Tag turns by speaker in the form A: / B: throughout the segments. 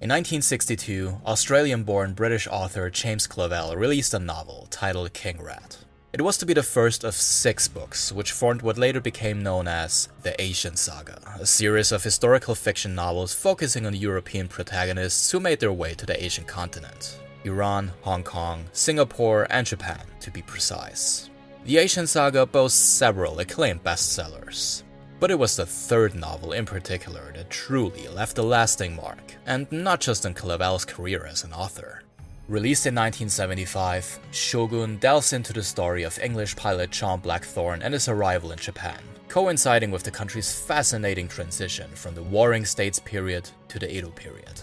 A: In 1962, Australian born British author James Clavell released a novel titled King Rat. It was to be the first of six books, which formed what later became known as the Asian Saga, a series of historical fiction novels focusing on European protagonists who made their way to the Asian continent Iran, Hong Kong, Singapore, and Japan, to be precise. The Asian Saga boasts several acclaimed bestsellers, but it was the third novel in particular that truly left a lasting mark, and not just on Clavell's career as an author. Released in 1975, Shogun delves into the story of English pilot John Blackthorne and his arrival in Japan, coinciding with the country's fascinating transition from the Warring States period to the Edo period.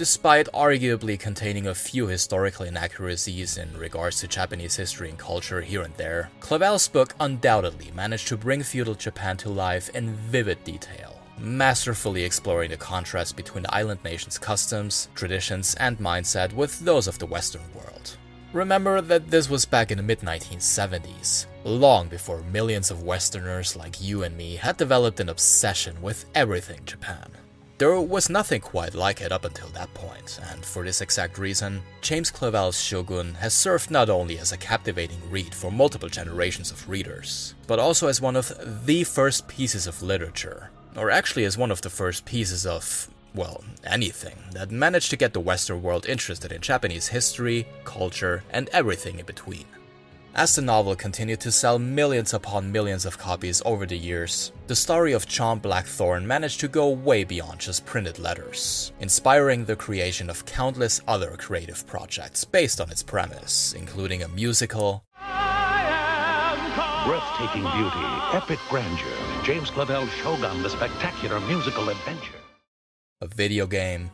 A: Despite arguably containing a few historical inaccuracies in regards to Japanese history and culture here and there, Clavell's book undoubtedly managed to bring feudal Japan to life in vivid detail masterfully exploring the contrast between the island nation's customs, traditions, and mindset with those of the Western world. Remember that this was back in the mid 1970s, long before millions of Westerners like you and me had developed an obsession with everything Japan. There was nothing quite like it up until that point, and for this exact reason, James Clavell's Shogun has served not only as a captivating read for multiple generations of readers, but also as one of the first pieces of literature or actually as one of the first pieces of, well, anything that managed to get the Western world interested in Japanese history, culture, and everything in between. As the novel continued to sell millions upon millions of copies over the years, the story of John Blackthorne managed to go way beyond just printed letters, inspiring the creation of countless other creative projects based on its premise, including a musical,
B: breathtaking beauty, epic grandeur. James Clavell's Shogun, the spectacular musical adventure.
A: A video game.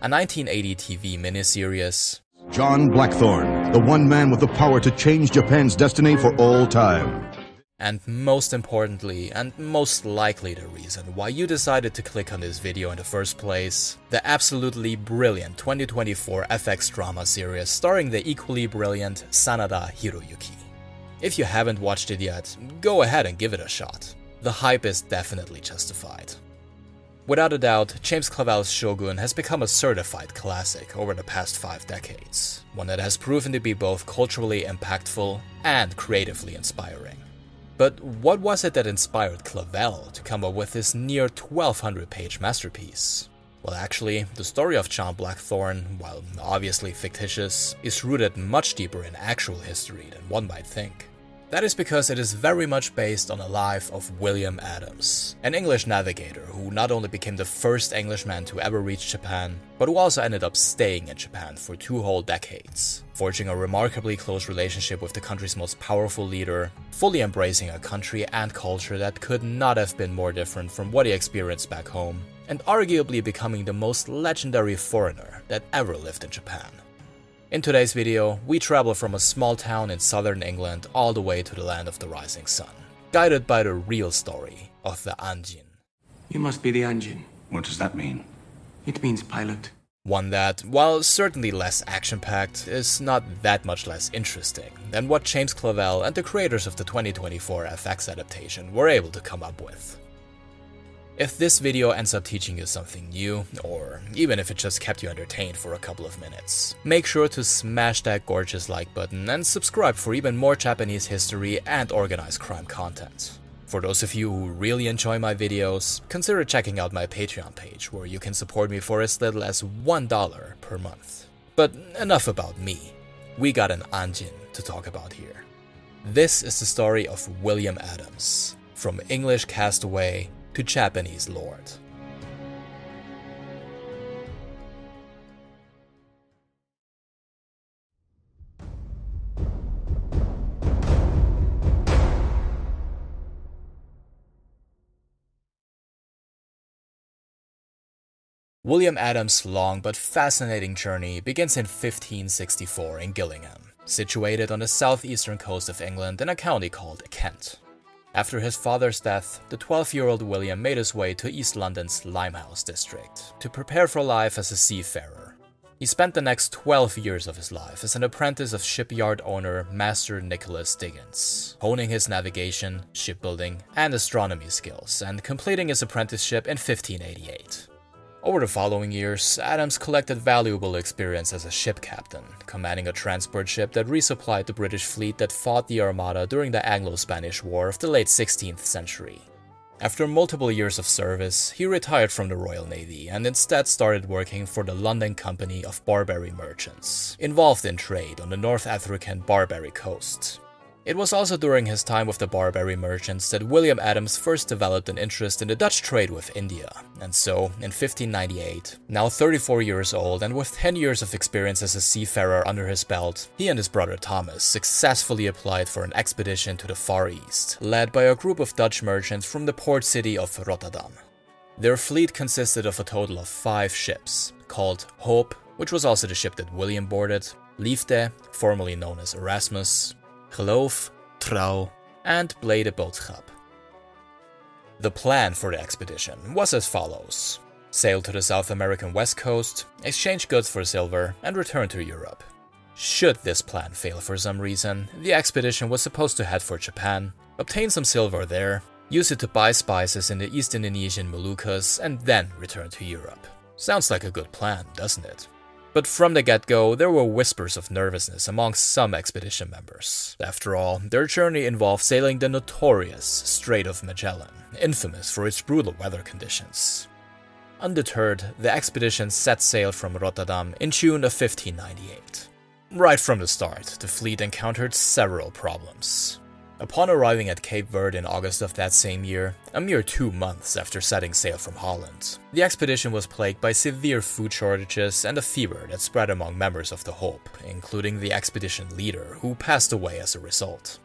A: A 1980 TV miniseries.
C: John Blackthorne, the one man with the power to change Japan's destiny for all time.
A: And most importantly, and most likely the reason why you decided to click on this video in the first place, the absolutely brilliant 2024 FX drama series starring the equally brilliant Sanada Hiroyuki. If you haven't watched it yet, go ahead and give it a shot. The hype is definitely justified. Without a doubt, James Clavell's Shogun has become a certified classic over the past five decades, one that has proven to be both culturally impactful and creatively inspiring. But what was it that inspired Clavell to come up with this near 1200 page masterpiece? Well, actually, the story of John Blackthorne, while obviously fictitious, is rooted much deeper in actual history than one might think. That is because it is very much based on the life of William Adams, an English navigator who not only became the first Englishman to ever reach Japan, but who also ended up staying in Japan for two whole decades, forging a remarkably close relationship with the country's most powerful leader, fully embracing a country and culture that could not have been more different from what he experienced back home, and arguably becoming the most legendary foreigner that ever lived in Japan. In today's video, we travel from a small town in southern England all the way to the land of the rising sun, guided by the real story of the Anjin.
D: You must be the Anjin.
B: What does that mean?
D: It means pilot.
A: One that, while certainly less action packed, is not that much less interesting than what James Clavell and the creators of the 2024 FX adaptation were able to come up with. If this video ends up teaching you something new, or even if it just kept you entertained for a couple of minutes, make sure to smash that gorgeous like button and subscribe for even more Japanese history and organized crime content. For those of you who really enjoy my videos, consider checking out my Patreon page where you can support me for as little as $1 per month. But enough about me. We got an Anjin to talk about here. This is the story of William Adams, from English castaway to Japanese lord. William Adams' long but fascinating journey begins in 1564 in Gillingham, situated on the southeastern coast of England in a county called Kent. After his father's death, the 12 year old William made his way to East London's Limehouse district to prepare for life as a seafarer. He spent the next 12 years of his life as an apprentice of shipyard owner Master Nicholas Diggins, honing his navigation, shipbuilding, and astronomy skills, and completing his apprenticeship in 1588. Over the following years, Adams collected valuable experience as a ship captain, commanding a transport ship that resupplied the British fleet that fought the Armada during the Anglo Spanish War of the late 16th century. After multiple years of service, he retired from the Royal Navy and instead started working for the London Company of Barbary Merchants, involved in trade on the North African Barbary coast. It was also during his time with the Barbary merchants that William Adams first developed an interest in the Dutch trade with India, and so, in 1598, now 34 years old and with 10 years of experience as a seafarer under his belt, he and his brother Thomas successfully applied for an expedition to the Far East, led by a group of Dutch merchants from the port city of Rotterdam. Their fleet consisted of a total of five ships, called Hope, which was also the ship that William boarded, Liefde, formerly known as Erasmus, geloof, trouw, and Blijde Boodschap. The plan for the expedition was as follows sail to the South American west coast, exchange goods for silver, and return to Europe. Should this plan fail for some reason, the expedition was supposed to head for Japan, obtain some silver there, use it to buy spices in the East Indonesian Moluccas, and then return to Europe. Sounds like a good plan, doesn't it? But from the get go, there were whispers of nervousness among some expedition members. After all, their journey involved sailing the notorious Strait of Magellan, infamous for its brutal weather conditions. Undeterred, the expedition set sail from Rotterdam in June of 1598. Right from the start, the fleet encountered several problems. Upon arriving at Cape Verde in August of that same year, a mere two months after setting sail from Holland, the expedition was plagued by severe food shortages and a fever that spread among members of the Hope, including the expedition leader, who passed away as a result.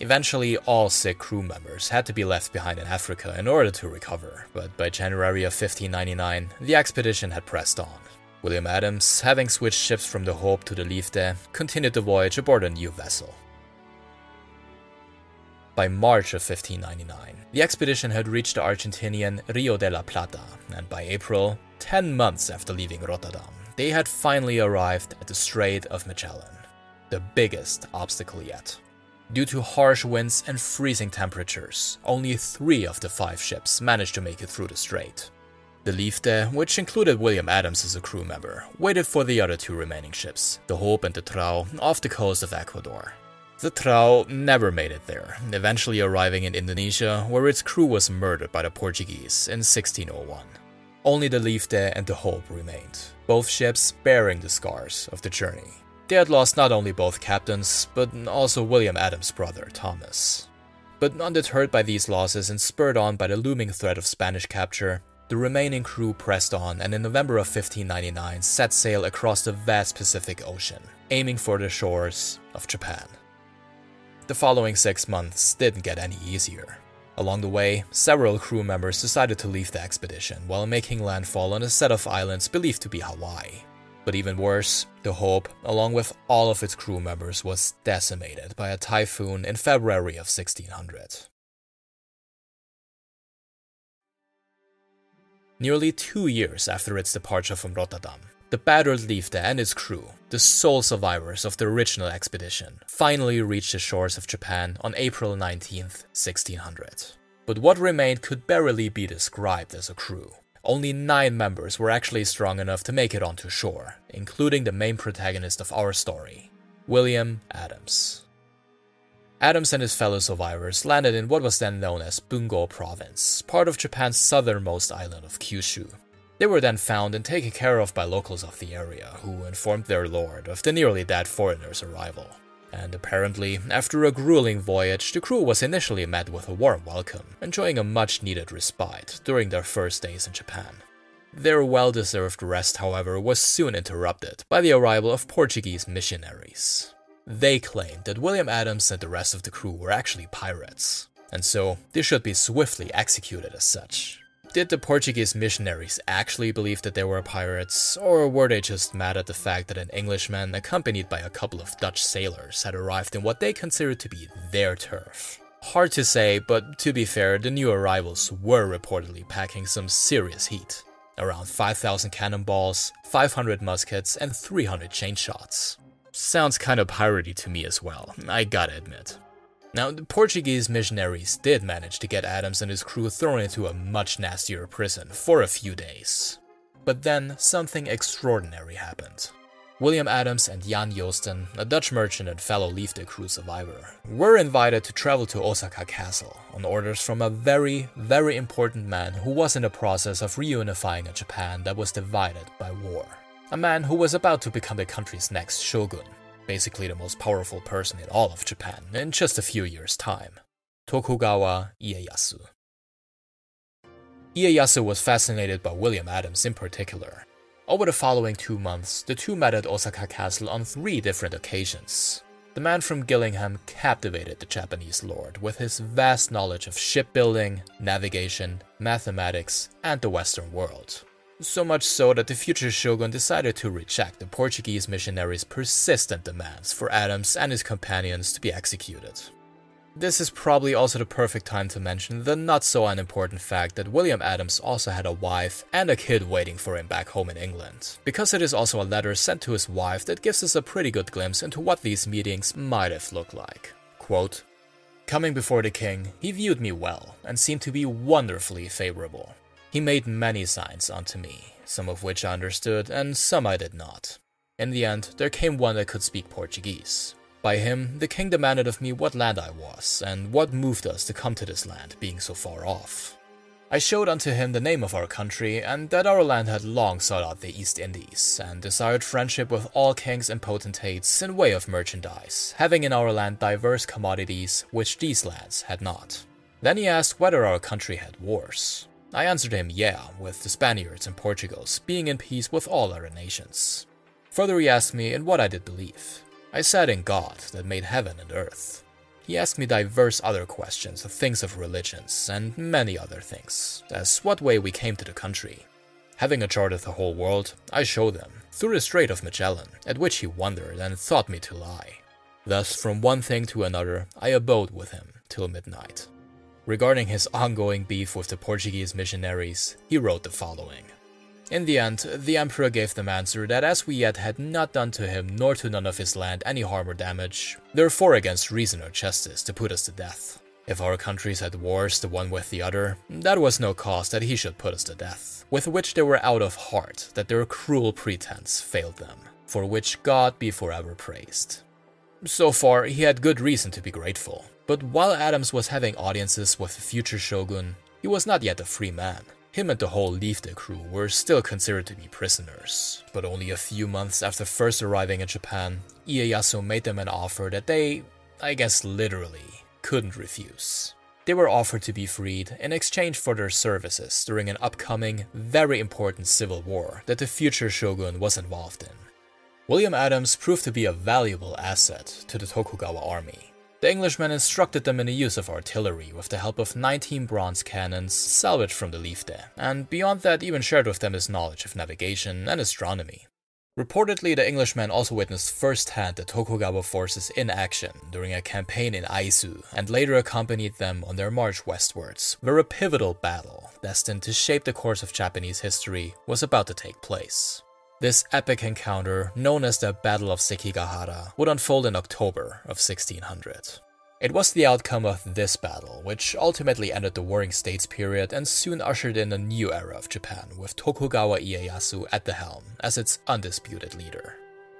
A: Eventually, all sick crew members had to be left behind in Africa in order to recover, but by January of 1599, the expedition had pressed on. William Adams, having switched ships from the Hope to the Liefde, continued the voyage aboard a new vessel. By March of 1599, the expedition had reached the Argentinian Rio de la Plata, and by April, 10 months after leaving Rotterdam, they had finally arrived at the Strait of Magellan, the biggest obstacle yet. Due to harsh winds and freezing temperatures, only three of the five ships managed to make it through the strait. The Liefde, which included William Adams as a crew member, waited for the other two remaining ships, the Hope and the Trouw, off the coast of Ecuador. The Trouw never made it there, eventually arriving in Indonesia, where its crew was murdered by the Portuguese in 1601. Only the Liefde and the Hope remained, both ships bearing the scars of the journey. They had lost not only both captains, but also William Adams' brother, Thomas. But undeterred by these losses and spurred on by the looming threat of Spanish capture, the remaining crew pressed on and in November of 1599 set sail across the vast Pacific Ocean, aiming for the shores of Japan. The following six months didn't get any easier. Along the way, several crew members decided to leave the expedition while making landfall on a set of islands believed to be Hawaii. But even worse, the Hope, along with all of its crew members, was decimated by a typhoon in February of 1600. Nearly two years after its departure from Rotterdam, the battered Liefde and its crew, the sole survivors of the original expedition, finally reached the shores of Japan on April 19, 1600. But what remained could barely be described as a crew. Only nine members were actually strong enough to make it onto shore, including the main protagonist of our story, William Adams. Adams and his fellow survivors landed in what was then known as Bungo Province, part of Japan's southernmost island of Kyushu, they were then found and taken care of by locals of the area, who informed their lord of the nearly dead foreigner's arrival. And apparently, after a grueling voyage, the crew was initially met with a warm welcome, enjoying a much needed respite during their first days in Japan. Their well deserved rest, however, was soon interrupted by the arrival of Portuguese missionaries. They claimed that William Adams and the rest of the crew were actually pirates, and so they should be swiftly executed as such. Did the Portuguese missionaries actually believe that they were pirates, or were they just mad at the fact that an Englishman, accompanied by a couple of Dutch sailors, had arrived in what they considered to be their turf? Hard to say, but to be fair, the new arrivals were reportedly packing some serious heat. Around 5,000 cannonballs, 500 muskets, and 300 chain shots. Sounds kinda piratey to me as well, I gotta admit. Now, the Portuguese missionaries did manage to get Adams and his crew thrown into a much nastier prison for a few days. But then something extraordinary happened. William Adams and Jan Joosten, a Dutch merchant and fellow Liefde crew survivor, were invited to travel to Osaka Castle on orders from a very, very important man who was in the process of reunifying a Japan that was divided by war. A man who was about to become the country's next shogun, basically the most powerful person in all of Japan in just a few years' time Tokugawa Ieyasu. Ieyasu was fascinated by William Adams in particular, over the following two months, the two met at Osaka Castle on three different occasions. The man from Gillingham captivated the Japanese lord with his vast knowledge of shipbuilding, navigation, mathematics, and the Western world. So much so that the future shogun decided to reject the Portuguese missionaries' persistent demands for Adams and his companions to be executed. This is probably also the perfect time to mention the not so unimportant fact that William Adams also had a wife and a kid waiting for him back home in England, because it is also a letter sent to his wife that gives us a pretty good glimpse into what these meetings might have looked like. Quote, Coming before the king, he viewed me well and seemed to be wonderfully favorable. He made many signs unto me, some of which I understood and some I did not. In the end, there came one that could speak Portuguese. By him, the king demanded of me what land I was, and what moved us to come to this land, being so far off. I showed unto him the name of our country, and that our land had long sought out the East Indies, and desired friendship with all kings and potentates in way of merchandise, having in our land diverse commodities which these lands had not. Then he asked whether our country had wars. I answered him, yeah, with the Spaniards and Portugals being in peace with all other nations. Further, he asked me in what I did believe. I said in God that made heaven and earth. He asked me diverse other questions of things of religions and many other things, as what way we came to the country. Having a chart of the whole world, I showed them, through the Strait of Magellan, at which he wondered and thought me to lie. Thus, from one thing to another, I abode with him till midnight. Regarding his ongoing beef with the Portuguese missionaries, he wrote the following in the end, the Emperor gave them answer that as we yet had not done to him nor to none of his land any harm or damage, therefore against reason or justice to put us to death. If our countries had wars the one with the other, that was no cause that he should put us to death, with which they were out of heart that their cruel pretense failed them, for which God be forever praised. So far, he had good reason to be grateful, but while Adams was having audiences with the future shogun, he was not yet a free man. Him and the whole Liefde crew were still considered to be prisoners, but only a few months after first arriving in Japan, Ieyasu made them an offer that they, I guess literally, couldn't refuse. They were offered to be freed in exchange for their services during an upcoming, very important civil war that the future shogun was involved in. William Adams proved to be a valuable asset to the Tokugawa army, the Englishmen instructed them in the use of artillery with the help of 19 bronze cannons salvaged from the Liefde, and beyond that even shared with them his knowledge of navigation and astronomy. Reportedly, the Englishmen also witnessed firsthand the Tokugawa forces in action during a campaign in Aizu, and later accompanied them on their march westwards, where a pivotal battle, destined to shape the course of Japanese history, was about to take place. This epic encounter, known as the Battle of Sekigahara, would unfold in October of 1600. It was the outcome of this battle which ultimately ended the Warring States period and soon ushered in a new era of Japan with Tokugawa Ieyasu at the helm as its undisputed leader.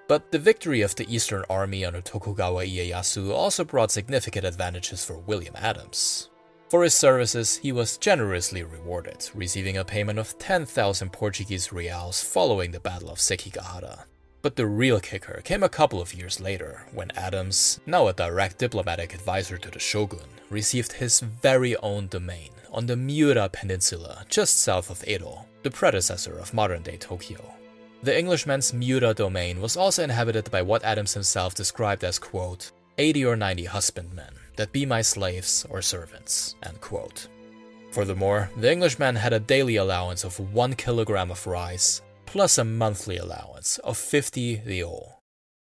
A: But the victory of the Eastern Army under Tokugawa Ieyasu also brought significant advantages for William Adams. For his services, he was generously rewarded, receiving a payment of 10,000 Portuguese reals following the Battle of Sekigahara. But the real kicker came a couple of years later, when Adams, now a direct diplomatic advisor to the shogun, received his very own domain on the Miura Peninsula just south of Edo, the predecessor of modern day Tokyo. The Englishman's Miura domain was also inhabited by what Adams himself described as, quote, 80 or 90 husbandmen, that be my slaves or servants. Furthermore, the Englishman had a daily allowance of 1 kilogram of rice, plus a monthly allowance of 50 ryo.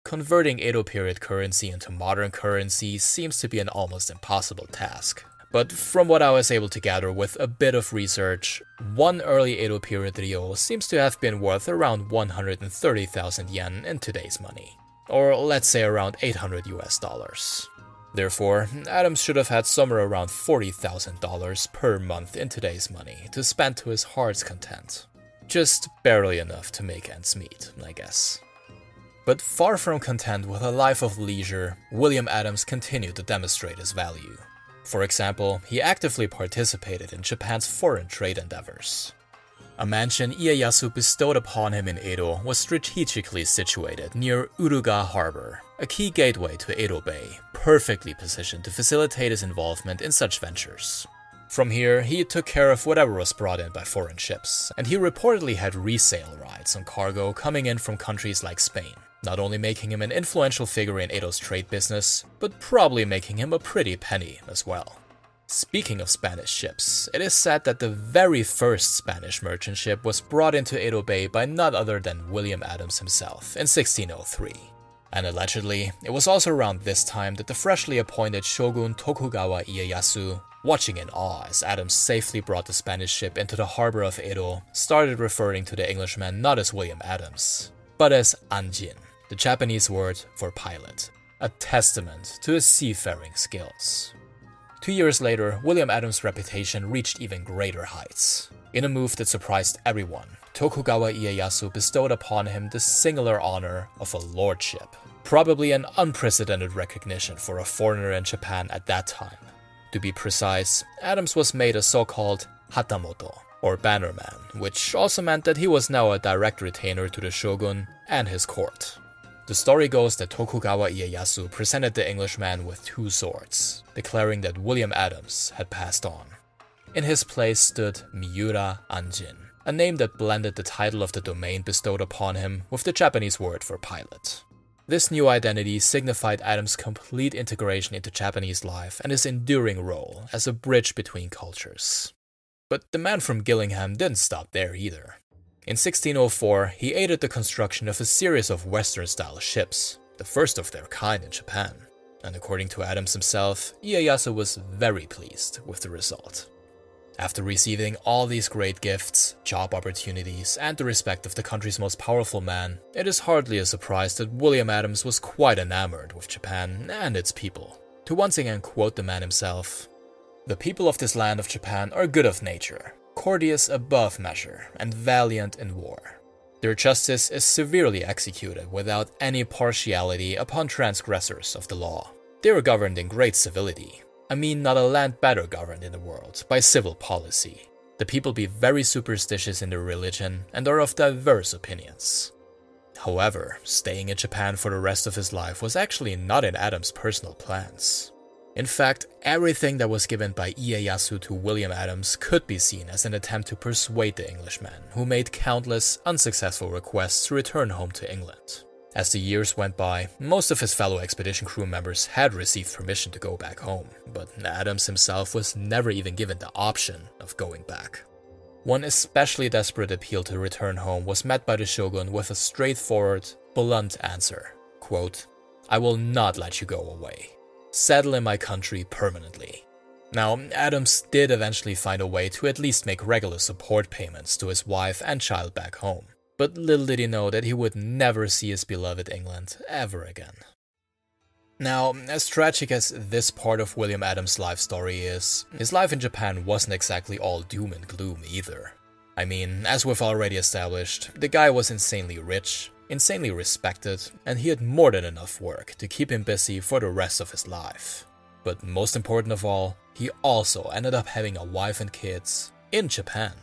A: Converting Edo period currency into modern currency seems to be an almost impossible task. But from what I was able to gather with a bit of research, one early Edo period ryo seems to have been worth around 130,000 yen in today's money. Or let's say around 800 US dollars. Therefore, Adams should have had somewhere around $40,000 per month in today's money to spend to his heart's content. Just barely enough to make ends meet, I guess. But far from content with a life of leisure, William Adams continued to demonstrate his value. For example, he actively participated in Japan's foreign trade endeavors. A mansion Ieyasu bestowed upon him in Edo was strategically situated near Uraga Harbor, a key gateway to Edo Bay, perfectly positioned to facilitate his involvement in such ventures. From here, he took care of whatever was brought in by foreign ships, and he reportedly had resale rights on cargo coming in from countries like Spain, not only making him an influential figure in Edo's trade business, but probably making him a pretty penny as well. Speaking of Spanish ships, it is said that the very first Spanish merchant ship was brought into Edo Bay by none other than William Adams himself in 1603. And allegedly, it was also around this time that the freshly appointed shogun Tokugawa Ieyasu watching in awe as Adams safely brought the Spanish ship into the harbor of Edo, started referring to the Englishman not as William Adams, but as Anjin, the Japanese word for pilot, a testament to his seafaring skills. Two years later, William Adams' reputation reached even greater heights. In a move that surprised everyone, Tokugawa Ieyasu bestowed upon him the singular honor of a lordship, probably an unprecedented recognition for a foreigner in Japan at that time. To be precise, Adams was made a so called Hatamoto, or bannerman, which also meant that he was now a direct retainer to the shogun and his court. The story goes that Tokugawa Ieyasu presented the Englishman with two swords, declaring that William Adams had passed on. In his place stood Miura Anjin, a name that blended the title of the domain bestowed upon him with the Japanese word for pilot. This new identity signified Adams' complete integration into Japanese life and his enduring role as a bridge between cultures. But the man from Gillingham didn't stop there either. In 1604, he aided the construction of a series of Western style ships, the first of their kind in Japan. And according to Adams himself, Ieyasu was very pleased with the result. After receiving all these great gifts, job opportunities, and the respect of the country's most powerful man, it is hardly a surprise that William Adams was quite enamored with Japan and its people. To once again quote the man himself The people of this land of Japan are good of nature, courteous above measure, and valiant in war. Their justice is severely executed without any partiality upon transgressors of the law. They are governed in great civility, I mean not a land better governed in the world by civil policy. The people be very superstitious in their religion and are of diverse opinions. However, staying in Japan for the rest of his life was actually not in Adams' personal plans. In fact, everything that was given by Ieyasu to William Adams could be seen as an attempt to persuade the Englishman, who made countless unsuccessful requests to return home to England. As the years went by, most of his fellow expedition crew members had received permission to go back home, but Adams himself was never even given the option of going back. One especially desperate appeal to return home was met by the shogun with a straightforward, blunt answer quote, I will not let you go away. Settle in my country permanently. Now, Adams did eventually find a way to at least make regular support payments to his wife and child back home but little did he know that he would never see his beloved England ever again. Now, as tragic as this part of William Adams' life story is, his life in Japan wasn't exactly all doom and gloom either. I mean, as we've already established, the guy was insanely rich, insanely respected, and he had more than enough work to keep him busy for the rest of his life. But most important of all, he also ended up having a wife and kids in Japan.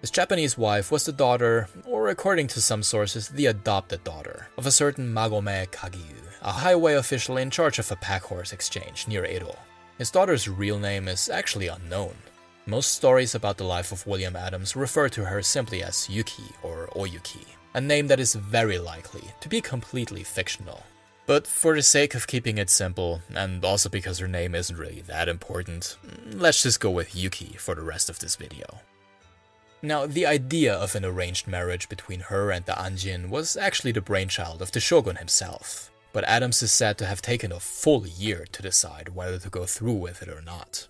A: His Japanese wife was the daughter, or according to some sources, the adopted daughter, of a certain Magome Kageyu, a highway official in charge of a pack horse exchange near Edo. His daughter's real name is actually unknown. Most stories about the life of William Adams refer to her simply as Yuki or Oyuki, a name that is very likely to be completely fictional. But for the sake of keeping it simple, and also because her name isn't really that important, let's just go with Yuki for the rest of this video. Now, the idea of an arranged marriage between her and the Anjin was actually the brainchild of the shogun himself, but Adams is said to have taken a full year to decide whether to go through with it or not.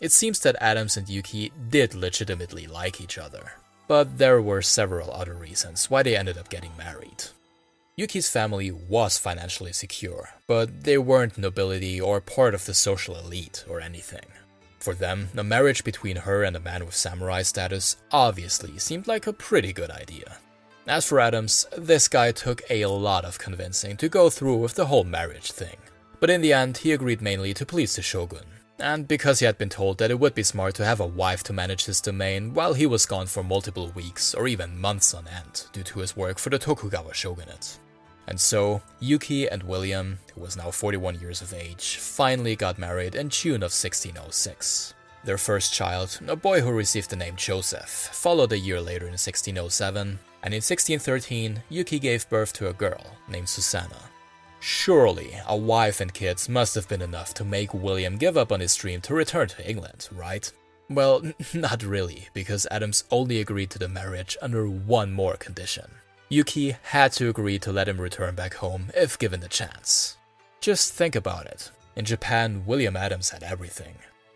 A: It seems that Adams and Yuki did legitimately like each other, but there were several other reasons why they ended up getting married. Yuki's family was financially secure, but they weren't nobility or part of the social elite or anything. For them, a marriage between her and a man with samurai status obviously seemed like a pretty good idea. As for Adams, this guy took a lot of convincing to go through with the whole marriage thing. But in the end, he agreed mainly to please the shogun. And because he had been told that it would be smart to have a wife to manage his domain while he was gone for multiple weeks or even months on end due to his work for the Tokugawa shogunate. And so, Yuki and William, who was now 41 years of age, finally got married in June of 1606. Their first child, a boy who received the name Joseph, followed a year later in 1607, and in 1613, Yuki gave birth to a girl named Susanna. Surely, a wife and kids must have been enough to make William give up on his dream to return to England, right? Well, not really, because Adams only agreed to the marriage under one more condition. Yuki had to agree to let him return back home if given the chance. Just think about it. In Japan, William Adams had everything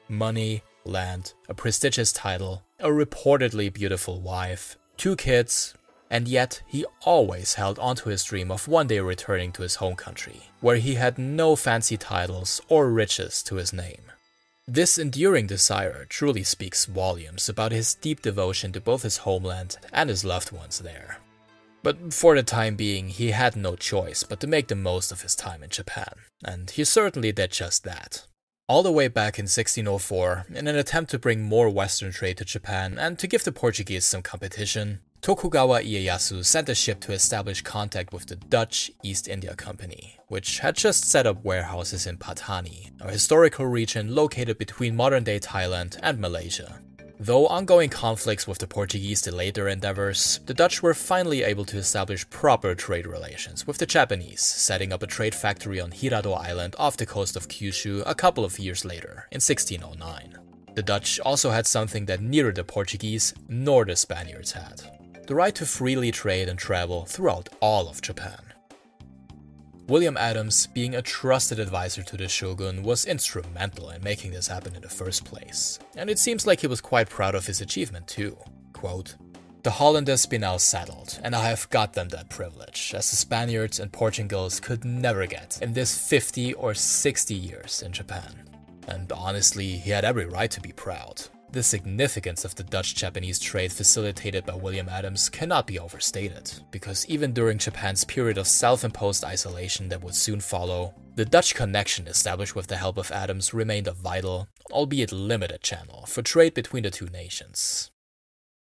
A: money, land, a prestigious title, a reportedly beautiful wife, two kids, and yet he always held onto his dream of one day returning to his home country, where he had no fancy titles or riches to his name. This enduring desire truly speaks volumes about his deep devotion to both his homeland and his loved ones there. But for the time being, he had no choice but to make the most of his time in Japan, and he certainly did just that. All the way back in 1604, in an attempt to bring more Western trade to Japan and to give the Portuguese some competition, Tokugawa Ieyasu sent a ship to establish contact with the Dutch East India Company, which had just set up warehouses in Patani, a historical region located between modern day Thailand and Malaysia. Though ongoing conflicts with the Portuguese delayed their endeavors, the Dutch were finally able to establish proper trade relations with the Japanese, setting up a trade factory on Hirado Island off the coast of Kyushu a couple of years later, in 1609. The Dutch also had something that neither the Portuguese nor the Spaniards had the right to freely trade and travel throughout all of Japan. William Adams, being a trusted advisor to the shogun, was instrumental in making this happen in the first place, and it seems like he was quite proud of his achievement too. Quote, the Hollanders be now settled, and I have got them that privilege, as the Spaniards and Portugals could never get in this 50 or 60 years in Japan. And honestly, he had every right to be proud. The significance of the Dutch Japanese trade facilitated by William Adams cannot be overstated, because even during Japan's period of self imposed isolation that would soon follow, the Dutch connection established with the help of Adams remained a vital, albeit limited, channel for trade between the two nations.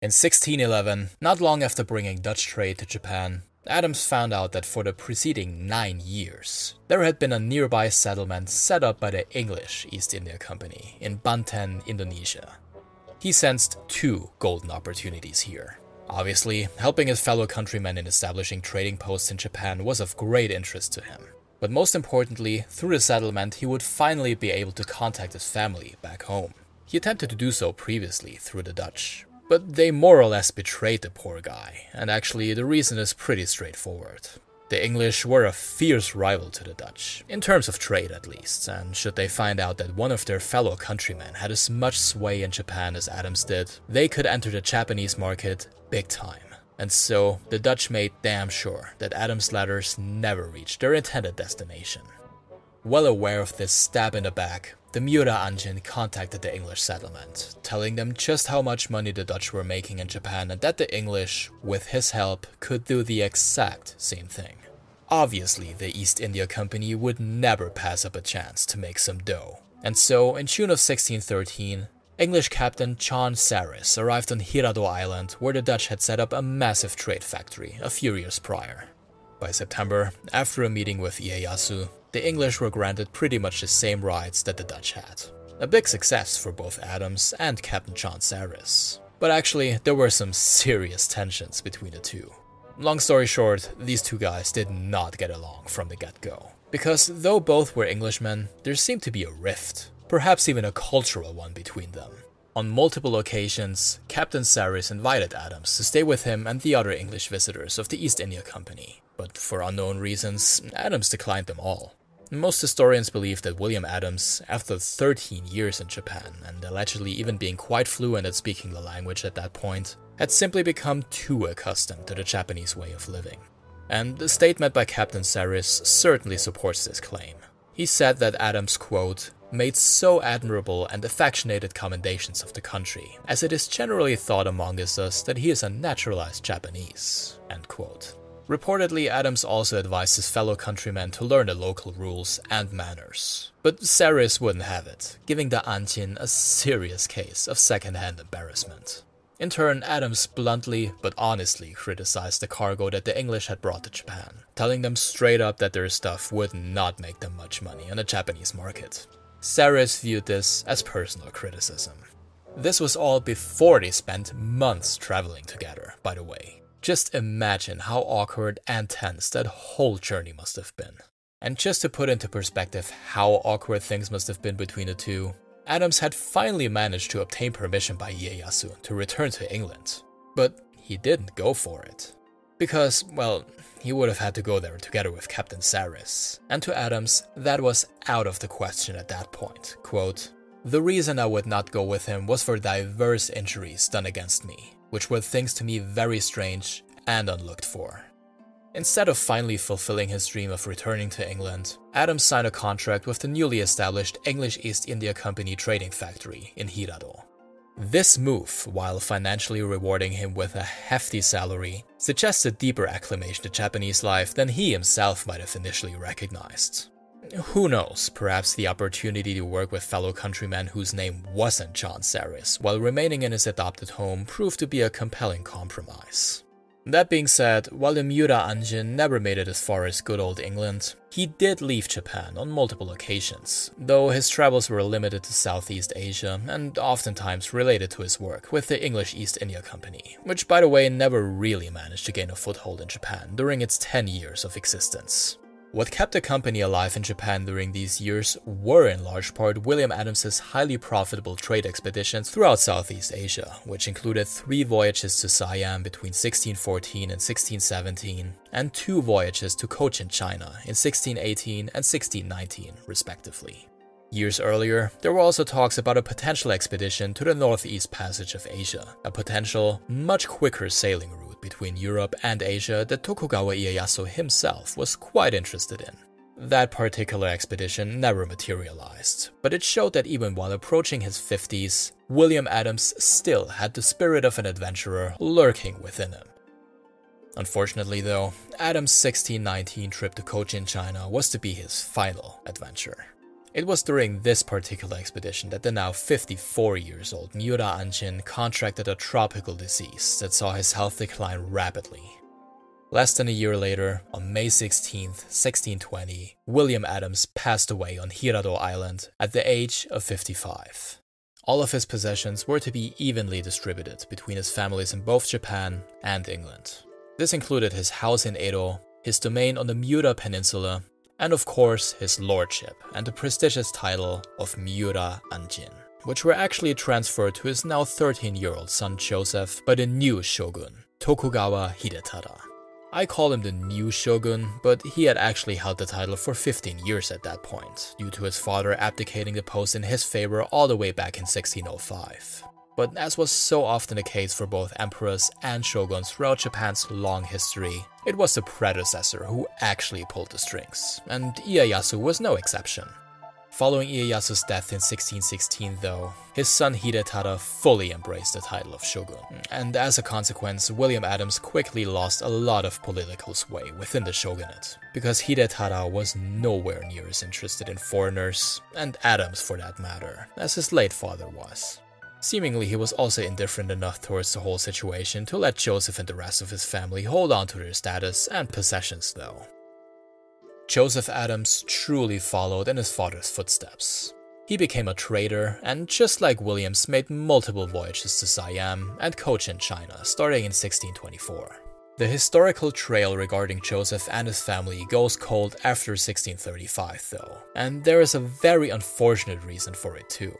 A: In 1611, not long after bringing Dutch trade to Japan, Adams found out that for the preceding nine years, there had been a nearby settlement set up by the English East India Company in Banten, Indonesia. He sensed two golden opportunities here. Obviously, helping his fellow countrymen in establishing trading posts in Japan was of great interest to him. But most importantly, through the settlement, he would finally be able to contact his family back home. He attempted to do so previously through the Dutch, but they more or less betrayed the poor guy, and actually, the reason is pretty straightforward. The English were a fierce rival to the Dutch, in terms of trade at least, and should they find out that one of their fellow countrymen had as much sway in Japan as Adams did, they could enter the Japanese market big time. And so, the Dutch made damn sure that Adams' letters never reached their intended destination. Well aware of this stab in the back, the Miura Anjin contacted the English settlement, telling them just how much money the Dutch were making in Japan and that the English, with his help, could do the exact same thing. Obviously, the East India Company would never pass up a chance to make some dough. And so, in June of 1613, English captain John Saris arrived on Hirado Island, where the Dutch had set up a massive trade factory a few years prior. By September, after a meeting with Ieyasu, the English were granted pretty much the same rights that the Dutch had. A big success for both Adams and Captain John Saris. But actually, there were some serious tensions between the two. Long story short, these two guys did not get along from the get go. Because though both were Englishmen, there seemed to be a rift, perhaps even a cultural one between them. On multiple occasions, Captain Saris invited Adams to stay with him and the other English visitors of the East India Company, but for unknown reasons, Adams declined them all. Most historians believe that William Adams, after 13 years in Japan and allegedly even being quite fluent at speaking the language at that point, had simply become too accustomed to the Japanese way of living. And the statement by Captain Saris certainly supports this claim. He said that Adams, quote, made so admirable and affectionated commendations of the country, as it is generally thought among us that he is a naturalized Japanese. End quote. Reportedly, Adams also advised his fellow countrymen to learn the local rules and manners. But Saris wouldn't have it, giving the Anjin a serious case of second-hand embarrassment. In turn, Adams bluntly but honestly criticized the cargo that the English had brought to Japan, telling them straight up that their stuff would not make them much money on the Japanese market. Saris viewed this as personal criticism. This was all before they spent months traveling together, by the way. Just imagine how awkward and tense that whole journey must have been. And just to put into perspective how awkward things must have been between the two, Adams had finally managed to obtain permission by Ieyasu to return to England. But he didn't go for it. Because, well, he would have had to go there together with Captain Saris. And to Adams, that was out of the question at that point. Quote, the reason I would not go with him was for diverse injuries done against me, which were things to me very strange and unlooked for. Instead of finally fulfilling his dream of returning to England, Adams signed a contract with the newly established English East India Company trading factory in Hirado. This move, while financially rewarding him with a hefty salary, suggests a deeper acclimation to Japanese life than he himself might have initially recognized. Who knows, perhaps the opportunity to work with fellow countrymen whose name wasn't John Saris while remaining in his adopted home proved to be a compelling compromise. That being said, while the Miura Anjin never made it as far as good old England, he did leave Japan on multiple occasions, though his travels were limited to Southeast Asia and oftentimes related to his work with the English East India Company, which by the way never really managed to gain a foothold in Japan during its 10 years of existence. What kept the company alive in Japan during these years were in large part William Adams's highly profitable trade expeditions throughout Southeast Asia, which included three voyages to Siam between 1614 and 1617, and two voyages to Cochin China in 1618 and 1619, respectively. Years earlier, there were also talks about a potential expedition to the Northeast Passage of Asia, a potential, much quicker sailing route between Europe and Asia that Tokugawa Ieyasu himself was quite interested in. That particular expedition never materialized, but it showed that even while approaching his 50s, William Adams still had the spirit of an adventurer lurking within him. Unfortunately, though, Adams' 1619 trip to Cochin, China was to be his final adventure. It was during this particular expedition that the now 54 years old Miura Anjin contracted a tropical disease that saw his health decline rapidly. Less than a year later, on May 16, 1620, William Adams passed away on Hirado Island at the age of 55. All of his possessions were to be evenly distributed between his families in both Japan and England. This included his house in Edo, his domain on the Miura Peninsula, and of course his lordship and the prestigious title of Miura Anjin, which were actually transferred to his now 13 year old son Joseph by the new shogun, Tokugawa Hidetada. I call him the new shogun, but he had actually held the title for 15 years at that point, due to his father abdicating the post in his favor all the way back in 1605. But as was so often the case for both emperors and shoguns throughout Japan's long history, it was the predecessor who actually pulled the strings, and Ieyasu was no exception. Following Ieyasu's death in 1616, though, his son Hidetada fully embraced the title of shogun, and as a consequence, William Adams quickly lost a lot of political sway within the shogunate, because Hidetada was nowhere near as interested in foreigners, and Adams for that matter, as his late father was. Seemingly, he was also indifferent enough towards the whole situation to let Joseph and the rest of his family hold on to their status and possessions, though. Joseph Adams truly followed in his father's footsteps. He became a trader and, just like Williams, made multiple voyages to Siam and Cochin China starting in 1624. The historical trail regarding Joseph and his family goes cold after 1635, though, and there is a very unfortunate reason for it too.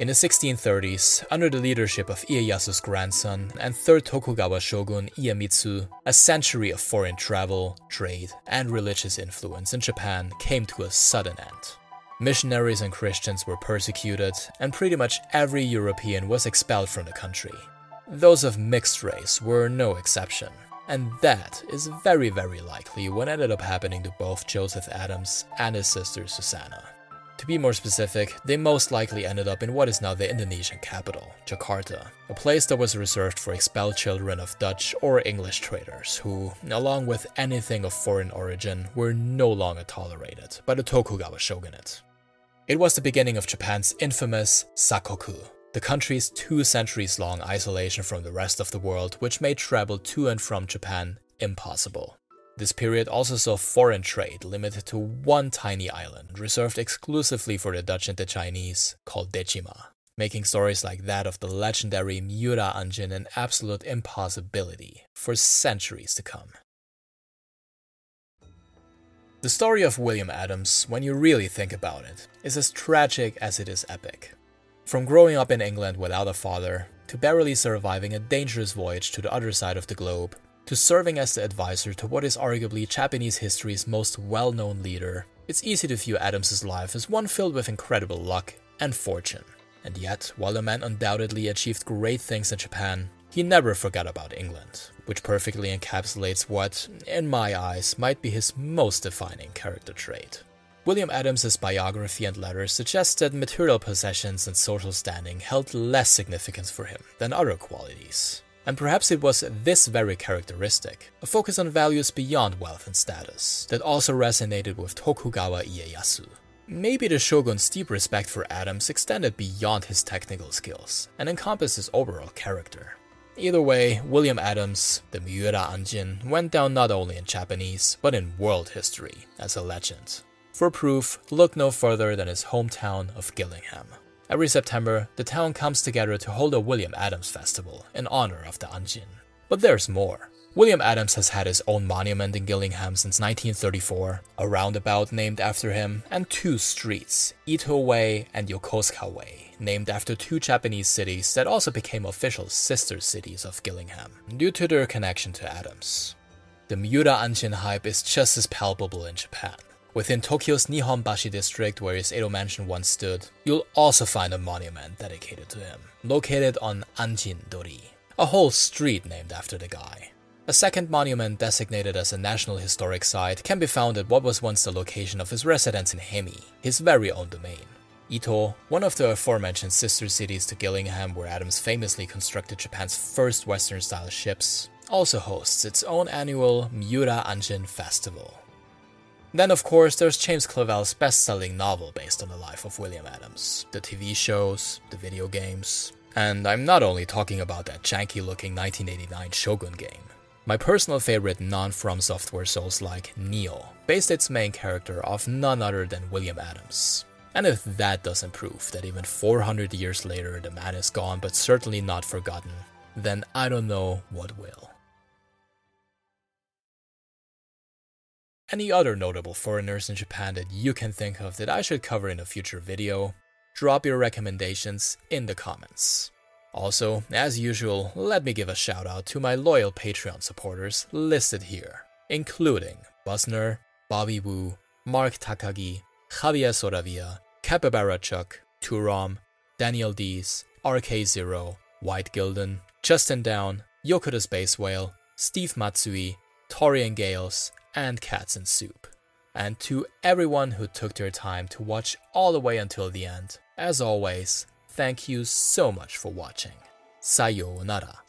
A: In the 1630s, under the leadership of Ieyasu's grandson and third Tokugawa shogun Iemitsu, a century of foreign travel, trade, and religious influence in Japan came to a sudden end. Missionaries and Christians were persecuted, and pretty much every European was expelled from the country. Those of mixed race were no exception, and that is very, very likely what ended up happening to both Joseph Adams and his sister Susanna. To be more specific, they most likely ended up in what is now the Indonesian capital, Jakarta, a place that was reserved for expelled children of Dutch or English traders who, along with anything of foreign origin, were no longer tolerated by the Tokugawa shogunate. It was the beginning of Japan's infamous Sakoku, the country's two centuries long isolation from the rest of the world, which made travel to and from Japan impossible. This period also saw foreign trade limited to one tiny island reserved exclusively for the Dutch and the Chinese, called Dejima, making stories like that of the legendary Miura Anjin an absolute impossibility for centuries to come. The story of William Adams, when you really think about it, is as tragic as it is epic. From growing up in England without a father, to barely surviving a dangerous voyage to the other side of the globe, to serving as the advisor to what is arguably Japanese history's most well known leader, it's easy to view Adams's life as one filled with incredible luck and fortune. And yet, while the man undoubtedly achieved great things in Japan, he never forgot about England, which perfectly encapsulates what, in my eyes, might be his most defining character trait. William Adams's biography and letters suggest that material possessions and social standing held less significance for him than other qualities. And perhaps it was this very characteristic, a focus on values beyond wealth and status, that also resonated with Tokugawa Ieyasu. Maybe the shogun's deep respect for Adams extended beyond his technical skills and encompassed his overall character. Either way, William Adams, the Miura Anjin, went down not only in Japanese, but in world history as a legend. For proof, look no further than his hometown of Gillingham. Every September, the town comes together to hold a William Adams Festival in honor of the Anjin. But there's more. William Adams has had his own monument in Gillingham since 1934, a roundabout named after him, and two streets, Ito Way and Yokosuka Way, named after two Japanese cities that also became official sister cities of Gillingham, due to their connection to Adams. The Miura Anjin hype is just as palpable in Japan. Within Tokyo's Nihonbashi district, where his Edo mansion once stood, you'll also find a monument dedicated to him, located on Anjin Dori, a whole street named after the guy. A second monument designated as a National Historic Site can be found at what was once the location of his residence in Hemi, his very own domain. Ito, one of the aforementioned sister cities to Gillingham where Adams famously constructed Japan's first Western style ships, also hosts its own annual Miura Anjin Festival. Then, of course, there's James Clavell's best selling novel based on the life of William Adams, the TV shows, the video games. And I'm not only talking about that janky looking 1989 Shogun game. My personal favorite non From Software Souls like Nioh based its main character off none other than William Adams. And if that doesn't prove that even 400 years later the man is gone but certainly not forgotten, then I don't know what will. Any other notable foreigners in Japan that you can think of that I should cover in a future video, drop your recommendations in the comments. Also, as usual, let me give a shout out to my loyal Patreon supporters listed here, including Busner, Bobby Wu, Mark Takagi, Javier Soravia, Capybara Chuck, Turom, Daniel Dees, RK0, White Gilden, Justin Down, Yoko the Space Whale, Steve Matsui, Torian Gales, and Cats and Soup. And to everyone who took their time to watch all the way until the end, as always, thank you so much for watching. Sayonara.